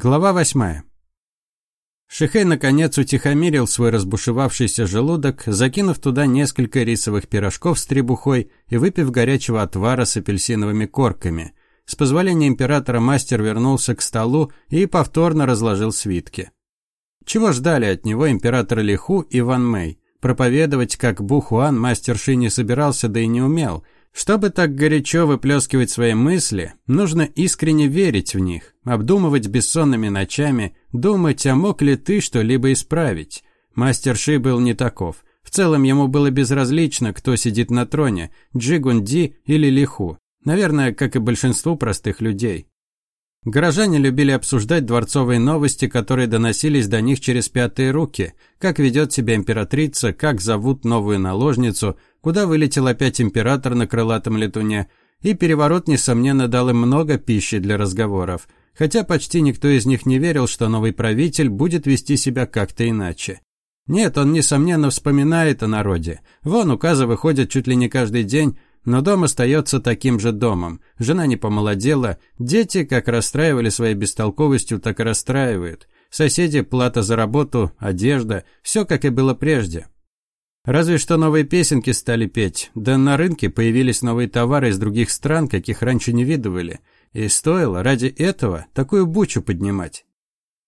Глава восьмая. Шихей наконец утихомирил свой разбушевавшийся желудок, закинув туда несколько рисовых пирожков с требухой и выпив горячего отвара с апельсиновыми корками. С позволения императора мастер вернулся к столу и повторно разложил свитки. Чего ждали от него император Лиху и Ван Мэй? Проповедовать, как Бухуан, мастер Ши не собирался, да и не умел – чтобы так горячо выплескивать свои мысли, нужно искренне верить в них, обдумывать бессонными ночами, думать, а мог ли ты что-либо исправить. Мастер Ши был не таков. В целом ему было безразлично, кто сидит на троне, Джигунди или Лиху. Наверное, как и большинству простых людей. Горожане любили обсуждать дворцовые новости, которые доносились до них через пятые руки. Как ведет себя императрица, как зовут новую наложницу, куда вылетел опять император на крылатом летуне. И переворот, несомненно, дал им много пищи для разговоров. Хотя почти никто из них не верил, что новый правитель будет вести себя как-то иначе. Нет, он, несомненно, вспоминает о народе. Вон указы выходят чуть ли не каждый день, но дом остается таким же домом. Жена не помолодела, дети как расстраивали своей бестолковостью, так и расстраивают. Соседи, плата за работу, одежда, все как и было прежде. Разве что новые песенки стали петь, да на рынке появились новые товары из других стран, каких раньше не видывали. И стоило ради этого такую бучу поднимать.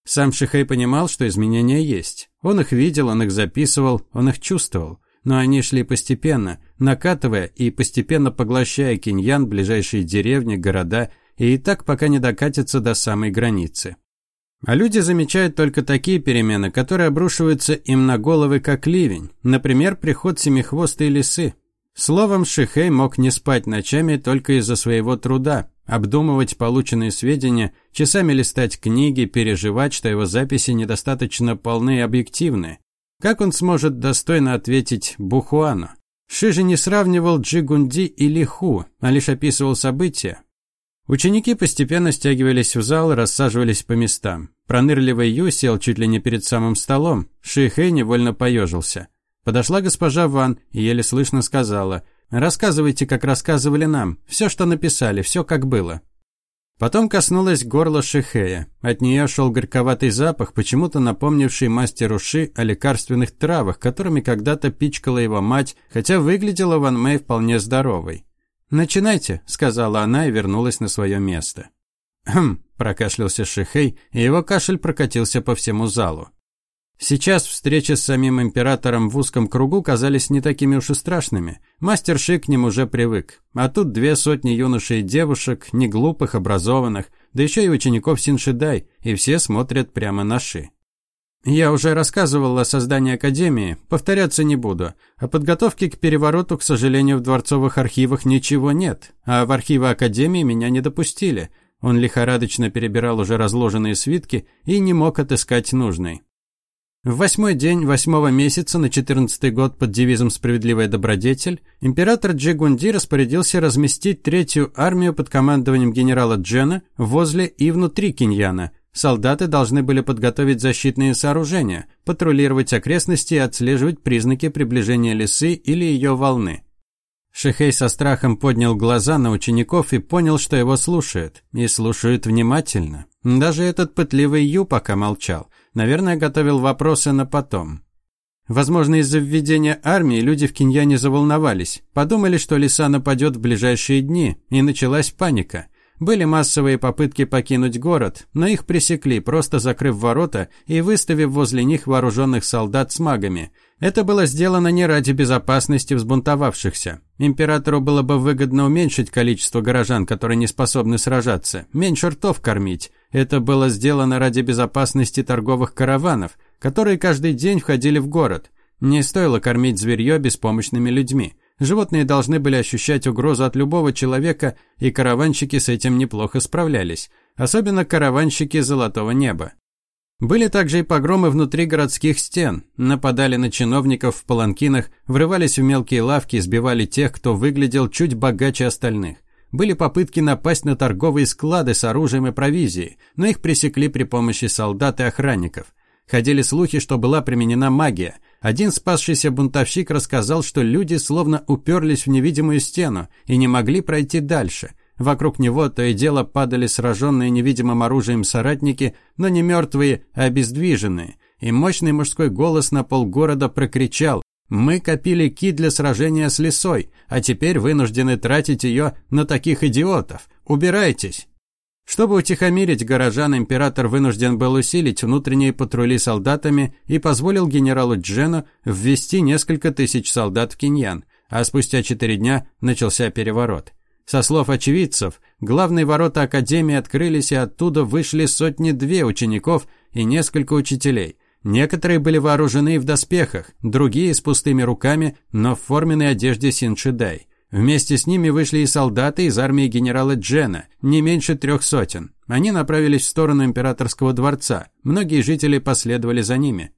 Сам Шихей понимал, что изменения есть. Он их видел, он их записывал, он их чувствовал но они шли постепенно, накатывая и постепенно поглощая киньян, ближайшие деревни, города, и так пока не докатятся до самой границы. А люди замечают только такие перемены, которые обрушиваются им на головы как ливень, например, приход семихвостой лисы. Словом, Шихей мог не спать ночами только из-за своего труда, обдумывать полученные сведения, часами листать книги, переживать, что его записи недостаточно полны и объективны. Как он сможет достойно ответить Бухуану? Шижи не сравнивал Джигунди и Лиху, а лишь описывал события. Ученики постепенно стягивались в зал, рассаживались по местам. Пронырливый Ю сел чуть ли не перед самым столом. Шихэй невольно поежился. Подошла госпожа Ван и еле слышно сказала «Рассказывайте, как рассказывали нам. Все, что написали, все как было». Потом коснулась горла Шихея. От нее шел горьковатый запах, почему-то напомнивший мастеру Ши о лекарственных травах, которыми когда-то пичкала его мать, хотя выглядела Ван Мэй вполне здоровой. «Начинайте», — сказала она и вернулась на свое место. «Хм», — прокашлялся Шихей, и его кашель прокатился по всему залу. Сейчас встречи с самим императором в узком кругу казались не такими уж и страшными. Мастер Ши к ним уже привык. А тут две сотни юношей и девушек, не глупых, образованных, да еще и учеников Синшидай, и все смотрят прямо на Ши. Я уже рассказывал о создании Академии, повторяться не буду. О подготовке к перевороту, к сожалению, в дворцовых архивах ничего нет, а в архивы Академии меня не допустили. Он лихорадочно перебирал уже разложенные свитки и не мог отыскать нужный. В восьмой день восьмого месяца на четырнадцатый год под девизом «Справедливая добродетель» император Джигунди распорядился разместить третью армию под командованием генерала Джена возле и внутри Киньяна. Солдаты должны были подготовить защитные сооружения, патрулировать окрестности и отслеживать признаки приближения лисы или ее волны. Шихей со страхом поднял глаза на учеников и понял, что его слушают. И слушают внимательно. Даже этот пытливый Ю пока молчал. Наверное, готовил вопросы на потом. Возможно, из-за введения армии люди в Киньяне заволновались, подумали, что лиса нападет в ближайшие дни, и началась паника. Были массовые попытки покинуть город, но их пресекли, просто закрыв ворота и выставив возле них вооруженных солдат с магами. Это было сделано не ради безопасности взбунтовавшихся. Императору было бы выгодно уменьшить количество горожан, которые не способны сражаться, меньше ртов кормить. Это было сделано ради безопасности торговых караванов, которые каждый день входили в город. Не стоило кормить зверье беспомощными людьми. Животные должны были ощущать угрозу от любого человека, и караванщики с этим неплохо справлялись. Особенно караванщики Золотого Неба. Были также и погромы внутри городских стен. Нападали на чиновников в паланкинах, врывались в мелкие лавки, избивали тех, кто выглядел чуть богаче остальных. Были попытки напасть на торговые склады с оружием и провизией, но их пресекли при помощи солдат и охранников. Ходили слухи, что была применена магия. Один спасшийся бунтовщик рассказал, что люди словно уперлись в невидимую стену и не могли пройти дальше. Вокруг него то и дело падали сраженные невидимым оружием соратники, но не мертвые, а обездвиженные. И мощный мужской голос на полгорода прокричал «Мы копили ки для сражения с лесой, а теперь вынуждены тратить ее на таких идиотов. Убирайтесь!» Чтобы утихомирить горожан, император вынужден был усилить внутренние патрули солдатами и позволил генералу Джену ввести несколько тысяч солдат в Киньян, а спустя четыре дня начался переворот. Со слов очевидцев, главные ворота Академии открылись, и оттуда вышли сотни-две учеников и несколько учителей. Некоторые были вооружены в доспехах, другие с пустыми руками, но в форменной одежде Синшидай. Вместе с ними вышли и солдаты из армии генерала Джена, не меньше трех сотен. Они направились в сторону императорского дворца. Многие жители последовали за ними.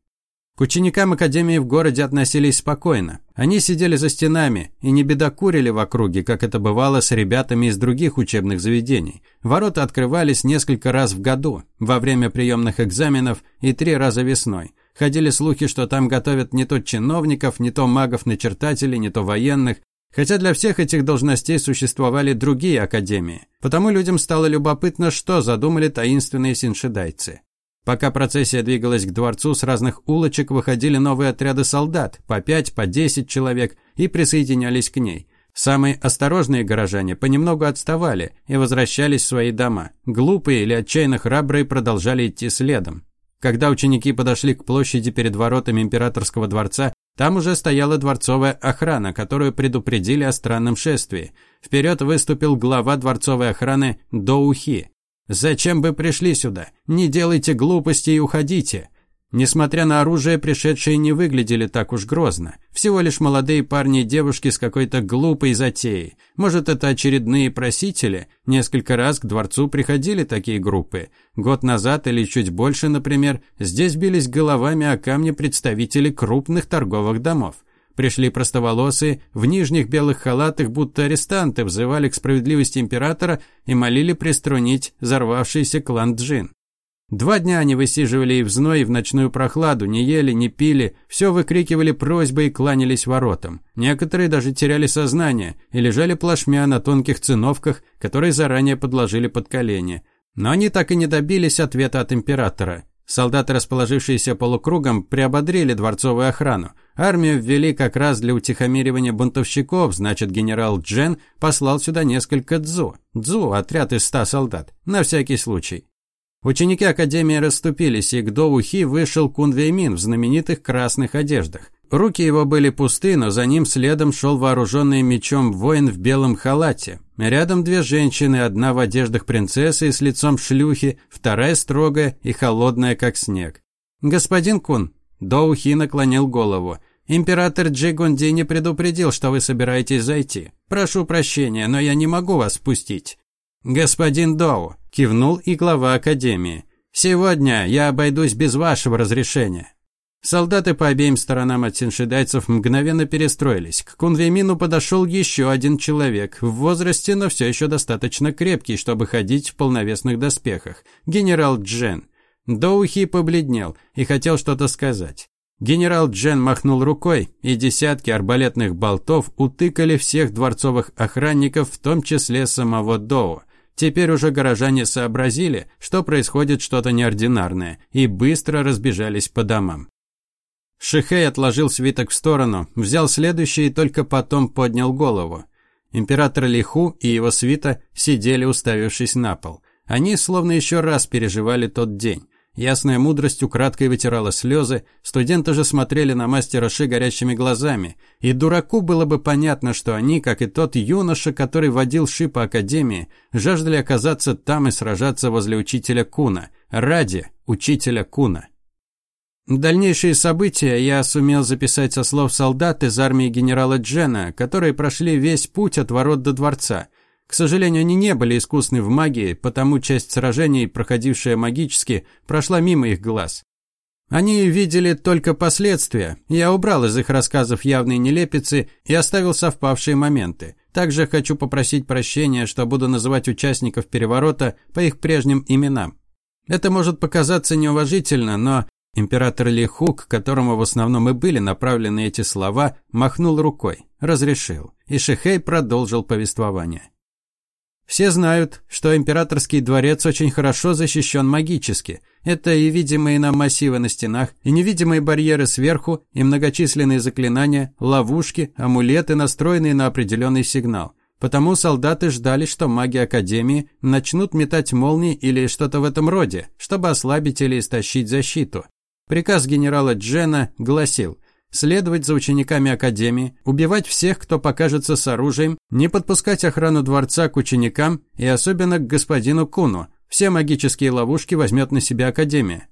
К ученикам академии в городе относились спокойно. Они сидели за стенами и не бедокурили в округе, как это бывало с ребятами из других учебных заведений. Ворота открывались несколько раз в году, во время приемных экзаменов и три раза весной. Ходили слухи, что там готовят не то чиновников, не то магов-начертателей, не то военных, Хотя для всех этих должностей существовали другие академии. Потому людям стало любопытно, что задумали таинственные синшедайцы. Пока процессия двигалась к дворцу, с разных улочек выходили новые отряды солдат, по пять, по десять человек, и присоединялись к ней. Самые осторожные горожане понемногу отставали и возвращались в свои дома. Глупые или отчаянно храбрые продолжали идти следом. Когда ученики подошли к площади перед воротами императорского дворца, там уже стояла дворцовая охрана, которую предупредили о странном шествии. Вперед выступил глава дворцовой охраны Доухи. «Зачем вы пришли сюда? Не делайте глупости и уходите!» Несмотря на оружие, пришедшие не выглядели так уж грозно. Всего лишь молодые парни и девушки с какой-то глупой затеей. Может, это очередные просители? Несколько раз к дворцу приходили такие группы. Год назад или чуть больше, например, здесь бились головами о камни представители крупных торговых домов. Пришли простоволосые, в нижних белых халатах, будто арестанты, взывали к справедливости императора и молили приструнить взорвавшийся клан Джин. Два дня они высиживали и в зной, и в ночную прохладу, не ели, не пили, все выкрикивали просьбы и кланялись воротам. Некоторые даже теряли сознание и лежали плашмя на тонких циновках, которые заранее подложили под колени. Но они так и не добились ответа от императора. Солдаты, расположившиеся полукругом, приободрили дворцовую охрану. Армию ввели как раз для утихомиривания бунтовщиков, значит, генерал Джен послал сюда несколько дзу. Дзу – отряд из ста солдат, на всякий случай. Ученики Академии расступились, и к Доухи вышел Кун Веймин в знаменитых красных одеждах. Руки его были пусты, но за ним следом шел вооруженный мечом воин в белом халате. Рядом две женщины, одна в одеждах принцессы и с лицом шлюхи, вторая строгая и холодная, как снег. «Господин Кун», Доухи наклонил голову, «император Джигунди не предупредил, что вы собираетесь зайти. Прошу прощения, но я не могу вас впустить». «Господин Доу», – кивнул и глава Академии, – «сегодня я обойдусь без вашего разрешения». Солдаты по обеим сторонам от синшидайцев мгновенно перестроились. К Кунвеймину подошел еще один человек, в возрасте, но все еще достаточно крепкий, чтобы ходить в полновесных доспехах. Генерал Джен. Доухи побледнел и хотел что-то сказать. Генерал Джен махнул рукой, и десятки арбалетных болтов утыкали всех дворцовых охранников, в том числе самого Доу. Теперь уже горожане сообразили, что происходит что-то неординарное, и быстро разбежались по домам. Шихей отложил свиток в сторону, взял следующий и только потом поднял голову. Император Лиху и его свита сидели, уставившись на пол. Они словно еще раз переживали тот день. Ясная мудрость украдкой вытирала слезы, студенты же смотрели на мастера Ши горящими глазами, и дураку было бы понятно, что они, как и тот юноша, который водил Ши по академии, жаждали оказаться там и сражаться возле учителя Куна, ради учителя Куна. Дальнейшие события я сумел записать со слов солдат из армии генерала Джена, которые прошли весь путь от ворот до дворца – к сожалению, они не были искусны в магии, потому часть сражений, проходившая магически, прошла мимо их глаз. Они видели только последствия. Я убрал из их рассказов явные нелепицы и оставил совпавшие моменты. Также хочу попросить прощения, что буду называть участников переворота по их прежним именам. Это может показаться неуважительно, но император Лихук, которому в основном и были направлены эти слова, махнул рукой, разрешил, и Шихей продолжил повествование. Все знают, что императорский дворец очень хорошо защищен магически. Это и видимые нам массивы на стенах, и невидимые барьеры сверху, и многочисленные заклинания, ловушки, амулеты, настроенные на определенный сигнал. Потому солдаты ждали, что маги Академии начнут метать молнии или что-то в этом роде, чтобы ослабить или истощить защиту. Приказ генерала Джена гласил следовать за учениками Академии, убивать всех, кто покажется с оружием, не подпускать охрану дворца к ученикам и особенно к господину Куну. Все магические ловушки возьмет на себя Академия.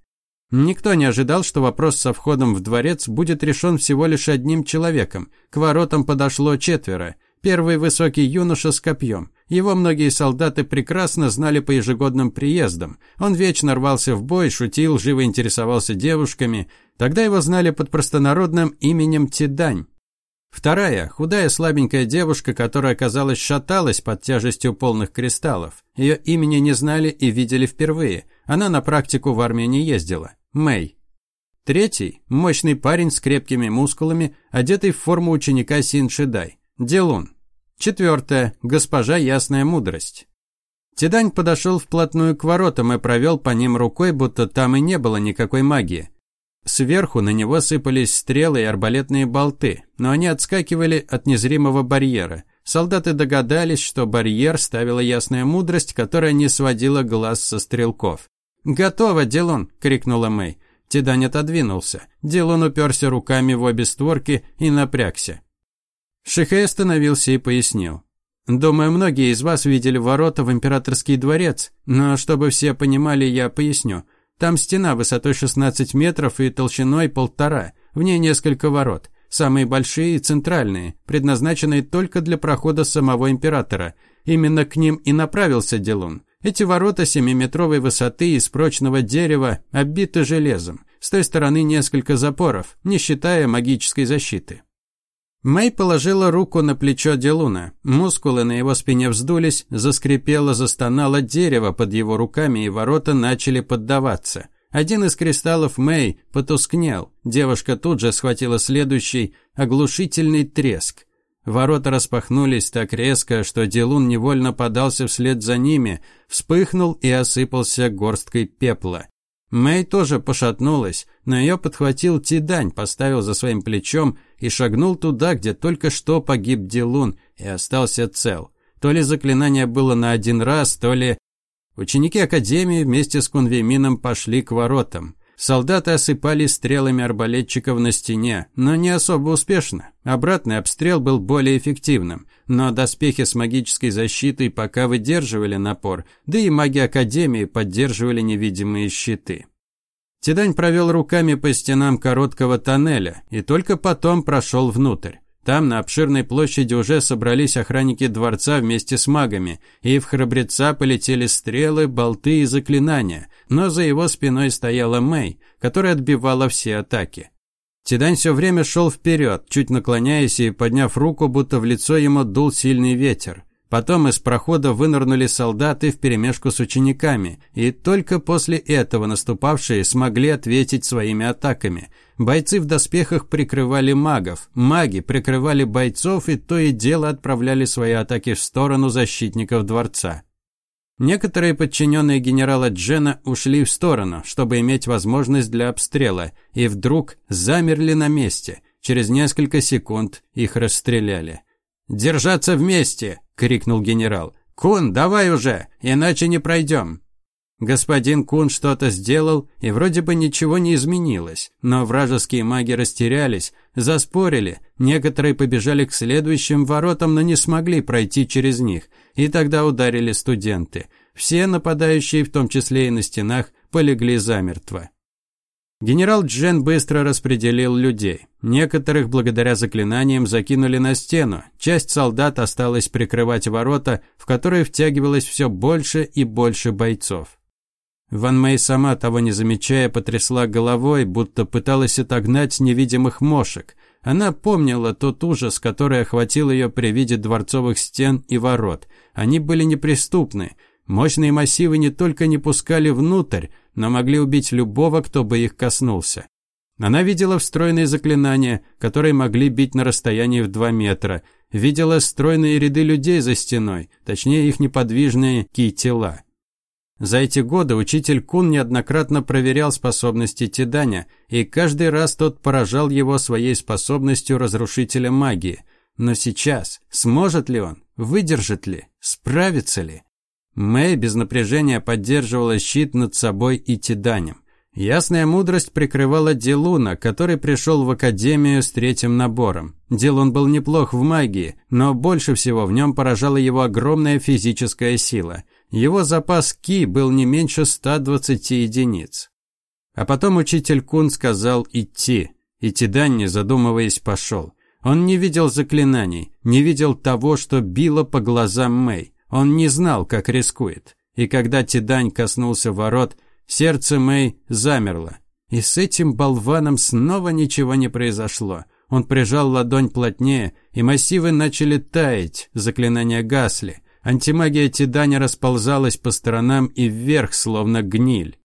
Никто не ожидал, что вопрос со входом в дворец будет решен всего лишь одним человеком. К воротам подошло четверо. Первый высокий юноша с копьем. Его многие солдаты прекрасно знали по ежегодным приездам. Он вечно рвался в бой, шутил, живо интересовался девушками. Тогда его знали под простонародным именем Тидань. Вторая, худая слабенькая девушка, которая, казалось, шаталась под тяжестью полных кристаллов. Ее имени не знали и видели впервые. Она на практику в армию не ездила. Мэй. Третий, мощный парень с крепкими мускулами, одетый в форму ученика Син Шидай. Делун. Четвертое. Госпожа Ясная Мудрость. Тидань подошел вплотную к воротам и провел по ним рукой, будто там и не было никакой магии. Сверху на него сыпались стрелы и арбалетные болты, но они отскакивали от незримого барьера. Солдаты догадались, что барьер ставила ясная мудрость, которая не сводила глаз со стрелков. «Готово, Дилон!» – крикнула Мэй. Тидань отодвинулся. Дилон уперся руками в обе створки и напрягся. Шихей остановился и пояснил. «Думаю, многие из вас видели ворота в императорский дворец, но чтобы все понимали, я поясню. Там стена высотой 16 метров и толщиной полтора. В ней несколько ворот. Самые большие и центральные, предназначенные только для прохода самого императора. Именно к ним и направился Делун. Эти ворота семиметровой высоты из прочного дерева оббиты железом. С той стороны несколько запоров, не считая магической защиты. Мэй положила руку на плечо Делуна. Мускулы на его спине вздулись, заскрипело, застонало дерево под его руками, и ворота начали поддаваться. Один из кристаллов Мэй потускнел. Девушка тут же схватила следующий оглушительный треск. Ворота распахнулись так резко, что Делун невольно подался вслед за ними, вспыхнул и осыпался горсткой пепла. Мэй тоже пошатнулась, но ее подхватил Тидань, поставил за своим плечом и шагнул туда, где только что погиб Дилун и остался цел. То ли заклинание было на один раз, то ли... Ученики Академии вместе с Кунвеймином пошли к воротам. Солдаты осыпали стрелами арбалетчиков на стене, но не особо успешно. Обратный обстрел был более эффективным, но доспехи с магической защитой пока выдерживали напор, да и маги Академии поддерживали невидимые щиты. Тидань провел руками по стенам короткого тоннеля и только потом прошел внутрь. Там, на обширной площади, уже собрались охранники дворца вместе с магами, и в храбреца полетели стрелы, болты и заклинания, но за его спиной стояла Мэй, которая отбивала все атаки. Тидань все время шел вперед, чуть наклоняясь и подняв руку, будто в лицо ему дул сильный ветер. Потом из прохода вынырнули солдаты вперемешку с учениками, и только после этого наступавшие смогли ответить своими атаками. Бойцы в доспехах прикрывали магов, маги прикрывали бойцов и то и дело отправляли свои атаки в сторону защитников дворца. Некоторые подчиненные генерала Джена ушли в сторону, чтобы иметь возможность для обстрела, и вдруг замерли на месте. Через несколько секунд их расстреляли. «Держаться вместе!» – крикнул генерал. «Кун, давай уже, иначе не пройдем!» Господин Кун что-то сделал, и вроде бы ничего не изменилось, но вражеские маги растерялись, заспорили, некоторые побежали к следующим воротам, но не смогли пройти через них, и тогда ударили студенты. Все нападающие, в том числе и на стенах, полегли замертво. Генерал Джен быстро распределил людей. Некоторых благодаря заклинаниям закинули на стену. Часть солдат осталась прикрывать ворота, в которые втягивалось все больше и больше бойцов. Ван Мэй сама, того не замечая, потрясла головой, будто пыталась отогнать невидимых мошек. Она помнила тот ужас, который охватил ее при виде дворцовых стен и ворот. Они были неприступны. Мощные массивы не только не пускали внутрь, но могли убить любого, кто бы их коснулся. Она видела встроенные заклинания, которые могли бить на расстоянии в два метра, видела стройные ряды людей за стеной, точнее их неподвижные ки-тела. За эти годы учитель Кун неоднократно проверял способности Тиданя, и каждый раз тот поражал его своей способностью разрушителя магии. Но сейчас сможет ли он? Выдержит ли? Справится ли? Мэй без напряжения поддерживала щит над собой и Тиданем. Ясная мудрость прикрывала Дилуна, который пришел в академию с третьим набором. Дилун был неплох в магии, но больше всего в нем поражала его огромная физическая сила – его запас ки был не меньше 120 единиц. А потом учитель Кун сказал идти, и Тидан, не задумываясь, пошел. Он не видел заклинаний, не видел того, что било по глазам Мэй. Он не знал, как рискует. И когда Тидань коснулся ворот, сердце Мэй замерло. И с этим болваном снова ничего не произошло. Он прижал ладонь плотнее, и массивы начали таять, заклинания гасли. Антимагия Тиданя расползалась по сторонам и вверх, словно гниль.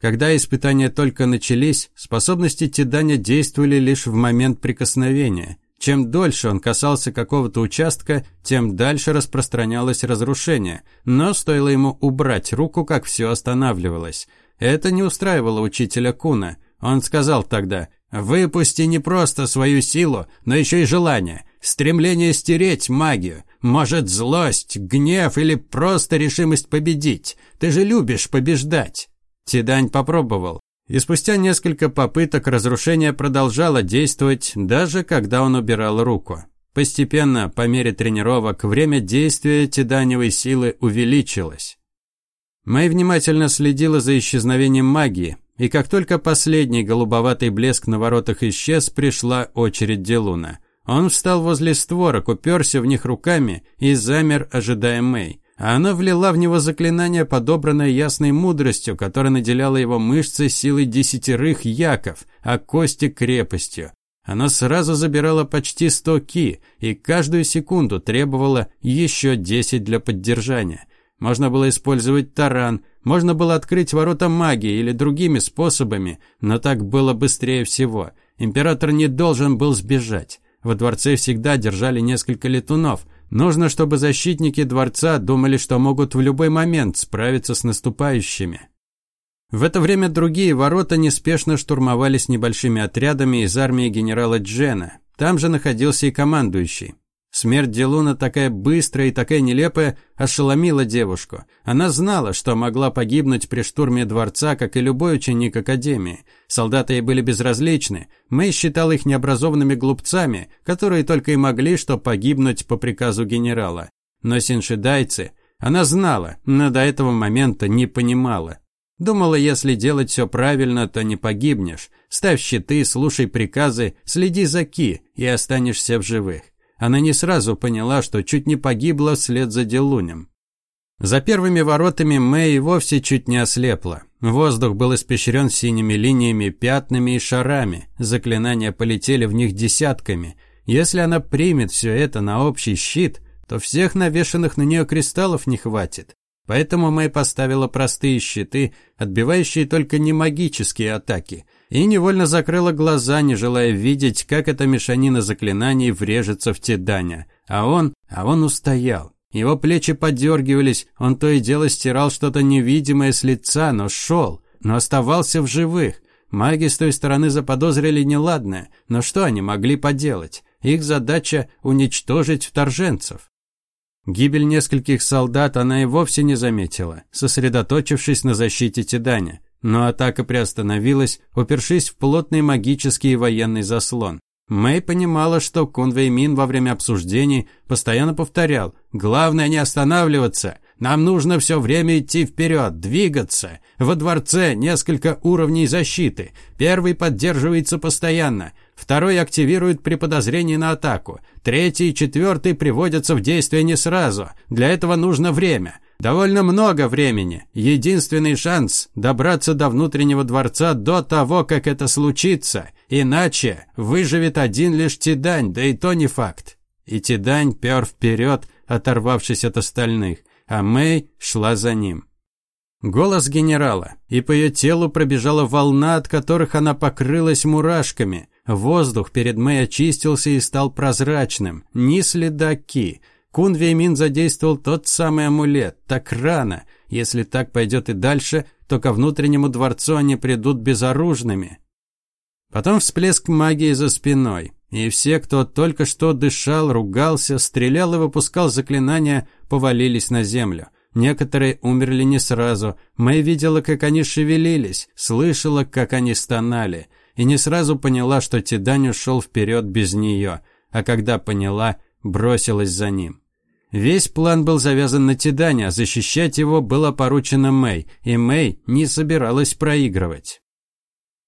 Когда испытания только начались, способности Тиданя действовали лишь в момент прикосновения. Чем дольше он касался какого-то участка, тем дальше распространялось разрушение, но стоило ему убрать руку, как все останавливалось. Это не устраивало учителя Куна. Он сказал тогда «Выпусти не просто свою силу, но еще и желание, стремление стереть магию, может, злость, гнев или просто решимость победить. Ты же любишь побеждать. Тидань попробовал. И спустя несколько попыток разрушение продолжало действовать, даже когда он убирал руку. Постепенно, по мере тренировок, время действия тиданевой силы увеличилось. Мэй внимательно следила за исчезновением магии, и как только последний голубоватый блеск на воротах исчез, пришла очередь Делуна. Он встал возле створок, уперся в них руками и замер, ожидая Мэй. А она влила в него заклинание, подобранное ясной мудростью, которая наделяла его мышцы силой десятерых яков, а кости крепостью. Она сразу забирала почти сто ки и каждую секунду требовала еще десять для поддержания. Можно было использовать таран, можно было открыть ворота магии или другими способами, но так было быстрее всего. Император не должен был сбежать. Во дворце всегда держали несколько летунов. Нужно, чтобы защитники дворца думали, что могут в любой момент справиться с наступающими. В это время другие ворота неспешно штурмовались небольшими отрядами из армии генерала Джена. Там же находился и командующий. Смерть Делуна такая быстрая и такая нелепая ошеломила девушку. Она знала, что могла погибнуть при штурме дворца, как и любой ученик академии. Солдаты ей были безразличны. Мэй считал их необразованными глупцами, которые только и могли что погибнуть по приказу генерала. Но синшидайцы, она знала, но до этого момента не понимала. Думала, если делать все правильно, то не погибнешь. Ставь щиты, слушай приказы, следи за Ки и останешься в живых. Она не сразу поняла, что чуть не погибла вслед за Делунем. За первыми воротами Мэй вовсе чуть не ослепла. Воздух был испещрен синими линиями, пятнами и шарами. Заклинания полетели в них десятками. Если она примет все это на общий щит, то всех навешанных на нее кристаллов не хватит. Поэтому Мэй поставила простые щиты, отбивающие только не магические атаки, и невольно закрыла глаза, не желая видеть, как эта мешанина заклинаний врежется в Теданя. А он, а он устоял. Его плечи подергивались, он то и дело стирал что-то невидимое с лица, но шел, но оставался в живых. Маги с той стороны заподозрили неладное, но что они могли поделать? Их задача – уничтожить вторженцев. Гибель нескольких солдат она и вовсе не заметила, сосредоточившись на защите Тиданя. Но атака приостановилась, упершись в плотный магический военный заслон. Мэй понимала, что Кун Вэймин во время обсуждений постоянно повторял «Главное не останавливаться, нам нужно все время идти вперед, двигаться. Во дворце несколько уровней защиты. Первый поддерживается постоянно, второй активирует при подозрении на атаку, третий и четвертый приводятся в действие не сразу. Для этого нужно время. Довольно много времени. Единственный шанс – добраться до внутреннего дворца до того, как это случится. Иначе выживет один лишь Тидань, да и то не факт. И Тидань пер вперед, оторвавшись от остальных, а Мэй шла за ним. Голос генерала, и по ее телу пробежала волна, от которых она покрылась мурашками. Воздух перед Мэй очистился и стал прозрачным. Ни следа Ки. Кун Веймин задействовал тот самый амулет. Так рано. Если так пойдет и дальше, то ко внутреннему дворцу они придут безоружными. Потом всплеск магии за спиной. И все, кто только что дышал, ругался, стрелял и выпускал заклинания, повалились на землю. Некоторые умерли не сразу. Мэй видела, как они шевелились, слышала, как они стонали. И не сразу поняла, что Тидань ушел вперед без нее. А когда поняла, бросилась за ним. Весь план был завязан на Тидане, а защищать его было поручено Мэй, и Мэй не собиралась проигрывать.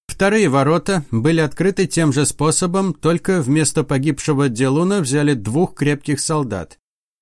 Вторые ворота были открыты тем же способом, только вместо погибшего Делуна взяли двух крепких солдат.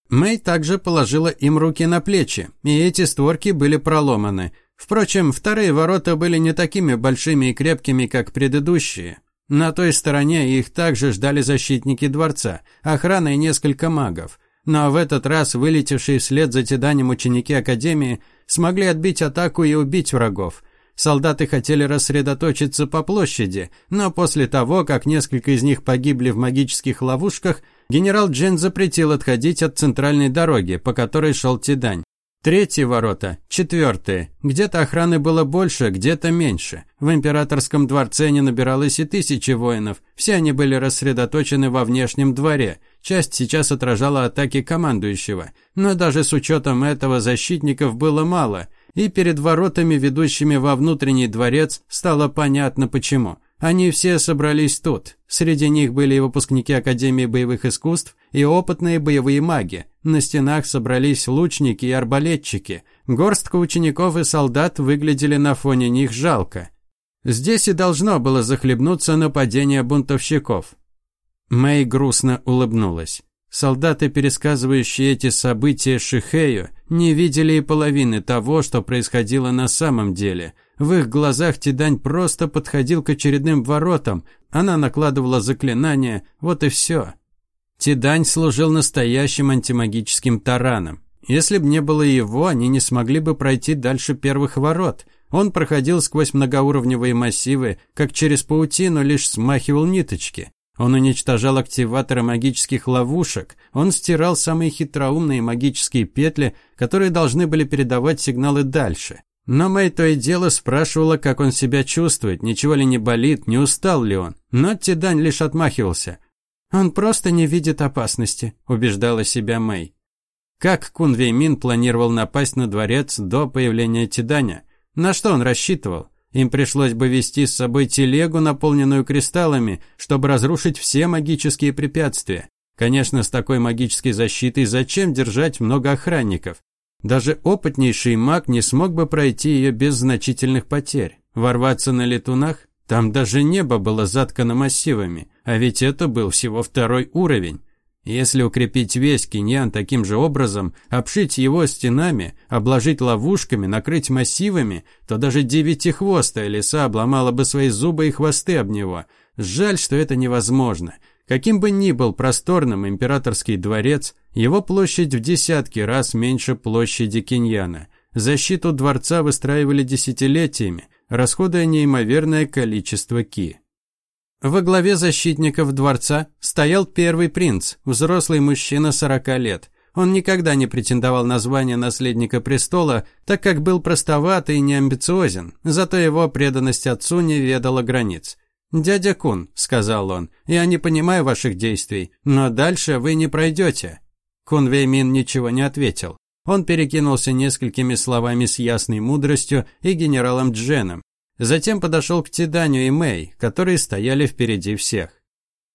Мэй также положила им руки на плечи, и эти створки были проломаны. Впрочем, вторые ворота были не такими большими и крепкими, как предыдущие. На той стороне их также ждали защитники дворца, охрана и несколько магов. Но в этот раз вылетевшие вслед за Тиданем ученики Академии смогли отбить атаку и убить врагов. Солдаты хотели рассредоточиться по площади, но после того, как несколько из них погибли в магических ловушках, генерал Джен запретил отходить от центральной дороги, по которой шел Тидань. Третьи ворота, четвертые. Где-то охраны было больше, где-то меньше. В императорском дворце не набиралось и тысячи воинов. Все они были рассредоточены во внешнем дворе. Часть сейчас отражала атаки командующего. Но даже с учетом этого защитников было мало. И перед воротами, ведущими во внутренний дворец, стало понятно почему. Они все собрались тут. Среди них были и выпускники Академии боевых искусств, и опытные боевые маги. На стенах собрались лучники и арбалетчики. Горстка учеников и солдат выглядели на фоне них жалко. Здесь и должно было захлебнуться нападение бунтовщиков. Мэй грустно улыбнулась. Солдаты, пересказывающие эти события Шихею, не видели и половины того, что происходило на самом деле. В их глазах Тидань просто подходил к очередным воротам, она накладывала заклинания, вот и все. Тидань служил настоящим антимагическим тараном. Если бы не было его, они не смогли бы пройти дальше первых ворот. Он проходил сквозь многоуровневые массивы, как через паутину, лишь смахивал ниточки. Он уничтожал активаторы магических ловушек, он стирал самые хитроумные магические петли, которые должны были передавать сигналы дальше. Но Мэй то и дело спрашивала, как он себя чувствует, ничего ли не болит, не устал ли он. Но Тидань лишь отмахивался. «Он просто не видит опасности», – убеждала себя Мэй. Как Кун Веймин планировал напасть на дворец до появления Тиданя? На что он рассчитывал? Им пришлось бы вести с собой телегу, наполненную кристаллами, чтобы разрушить все магические препятствия. Конечно, с такой магической защитой зачем держать много охранников? Даже опытнейший маг не смог бы пройти ее без значительных потерь. Ворваться на летунах? Там даже небо было заткано массивами, а ведь это был всего второй уровень. Если укрепить весь киньян таким же образом, обшить его стенами, обложить ловушками, накрыть массивами, то даже девятихвостая лиса обломала бы свои зубы и хвосты об него. Жаль, что это невозможно. Каким бы ни был просторным императорский дворец, его площадь в десятки раз меньше площади киньяна. Защиту дворца выстраивали десятилетиями, расходуя неимоверное количество ки. Во главе защитников дворца стоял первый принц, взрослый мужчина 40 лет. Он никогда не претендовал на звание наследника престола, так как был простоват и неамбициозен, зато его преданность отцу не ведала границ. «Дядя Кун», — сказал он, — «я не понимаю ваших действий, но дальше вы не пройдете». Кун Веймин ничего не ответил. Он перекинулся несколькими словами с ясной мудростью и генералом Дженом, Затем подошел к Тиданю и Мэй, которые стояли впереди всех.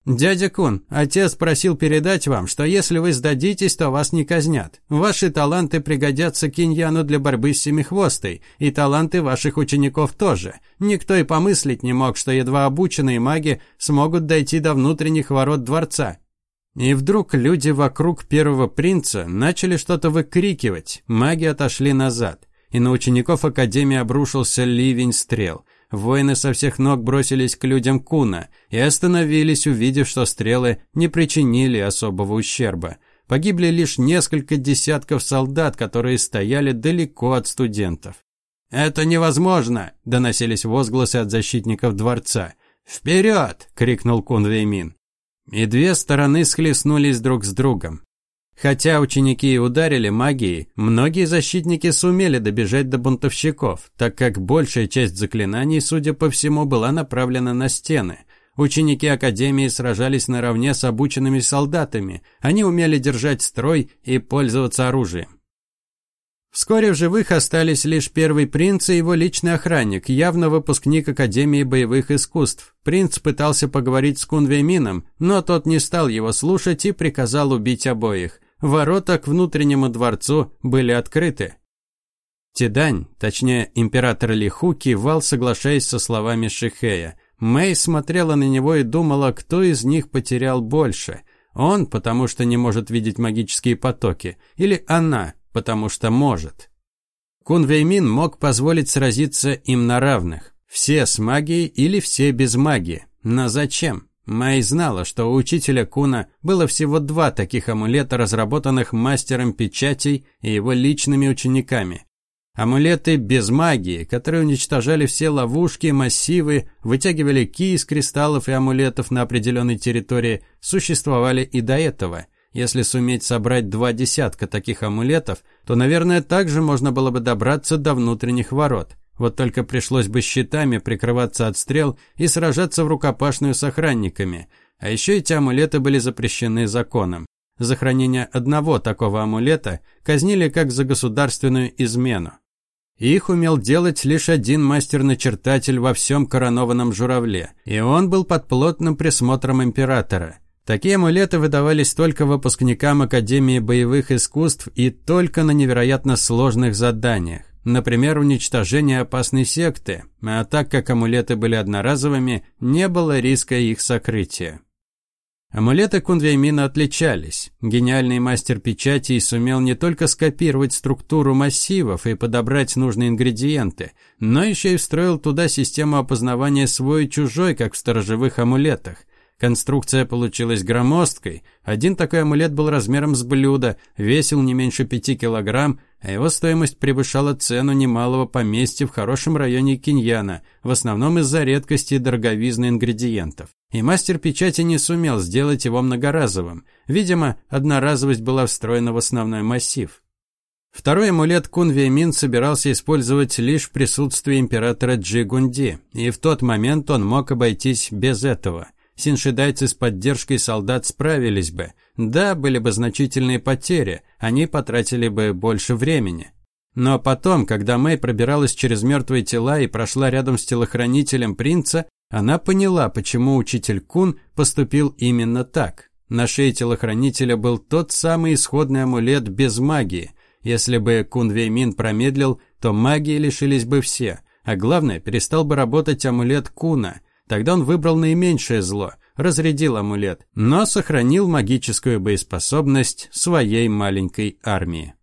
«Дядя Кун, отец просил передать вам, что если вы сдадитесь, то вас не казнят. Ваши таланты пригодятся Киньяну для борьбы с Семихвостой, и таланты ваших учеников тоже. Никто и помыслить не мог, что едва обученные маги смогут дойти до внутренних ворот дворца». И вдруг люди вокруг первого принца начали что-то выкрикивать, маги отошли назад и на учеников Академии обрушился ливень стрел. Воины со всех ног бросились к людям Куна и остановились, увидев, что стрелы не причинили особого ущерба. Погибли лишь несколько десятков солдат, которые стояли далеко от студентов. «Это невозможно!» – доносились возгласы от защитников дворца. «Вперед!» – крикнул Кун Веймин. И две стороны схлестнулись друг с другом. Хотя ученики и ударили магией, многие защитники сумели добежать до бунтовщиков, так как большая часть заклинаний, судя по всему, была направлена на стены. Ученики Академии сражались наравне с обученными солдатами, они умели держать строй и пользоваться оружием. Вскоре в живых остались лишь первый принц и его личный охранник, явно выпускник Академии боевых искусств. Принц пытался поговорить с Кунвеймином, но тот не стал его слушать и приказал убить обоих. Ворота к внутреннему дворцу были открыты. Тидань, точнее император Лиху, кивал, соглашаясь со словами Шихея. Мэй смотрела на него и думала, кто из них потерял больше. Он, потому что не может видеть магические потоки, или она, потому что может. Кун Веймин мог позволить сразиться им на равных. Все с магией или все без магии. Но зачем? Мэй знала, что у учителя Куна было всего два таких амулета, разработанных мастером печатей и его личными учениками. Амулеты без магии, которые уничтожали все ловушки, массивы, вытягивали ки из кристаллов и амулетов на определенной территории, существовали и до этого. Если суметь собрать два десятка таких амулетов, то, наверное, также можно было бы добраться до внутренних ворот. Вот только пришлось бы щитами прикрываться от стрел и сражаться в рукопашную с охранниками. А еще эти амулеты были запрещены законом. За хранение одного такого амулета казнили как за государственную измену. Их умел делать лишь один мастер-начертатель во всем коронованном журавле, и он был под плотным присмотром императора. Такие амулеты выдавались только выпускникам Академии боевых искусств и только на невероятно сложных заданиях. Например, уничтожение опасной секты, а так как амулеты были одноразовыми, не было риска их сокрытия. Амулеты Кунвеймина отличались. Гениальный мастер печати сумел не только скопировать структуру массивов и подобрать нужные ингредиенты, но еще и встроил туда систему опознавания свой и чужой, как в сторожевых амулетах. Конструкция получилась громоздкой. Один такой амулет был размером с блюдо, весил не меньше пяти килограмм, а его стоимость превышала цену немалого поместья в хорошем районе Киньяна, в основном из-за редкости и дороговизны ингредиентов. И мастер печати не сумел сделать его многоразовым. Видимо, одноразовость была встроена в основной массив. Второй амулет Кун Веймин собирался использовать лишь в присутствии императора Джи Гунди, и в тот момент он мог обойтись без этого – синшидайцы с поддержкой солдат справились бы. Да, были бы значительные потери, они потратили бы больше времени. Но потом, когда Мэй пробиралась через мертвые тела и прошла рядом с телохранителем принца, она поняла, почему учитель Кун поступил именно так. На шее телохранителя был тот самый исходный амулет без магии. Если бы Кун Веймин промедлил, то магии лишились бы все, а главное, перестал бы работать амулет Куна – Тогда он выбрал наименьшее зло, разрядил амулет, но сохранил магическую боеспособность своей маленькой армии.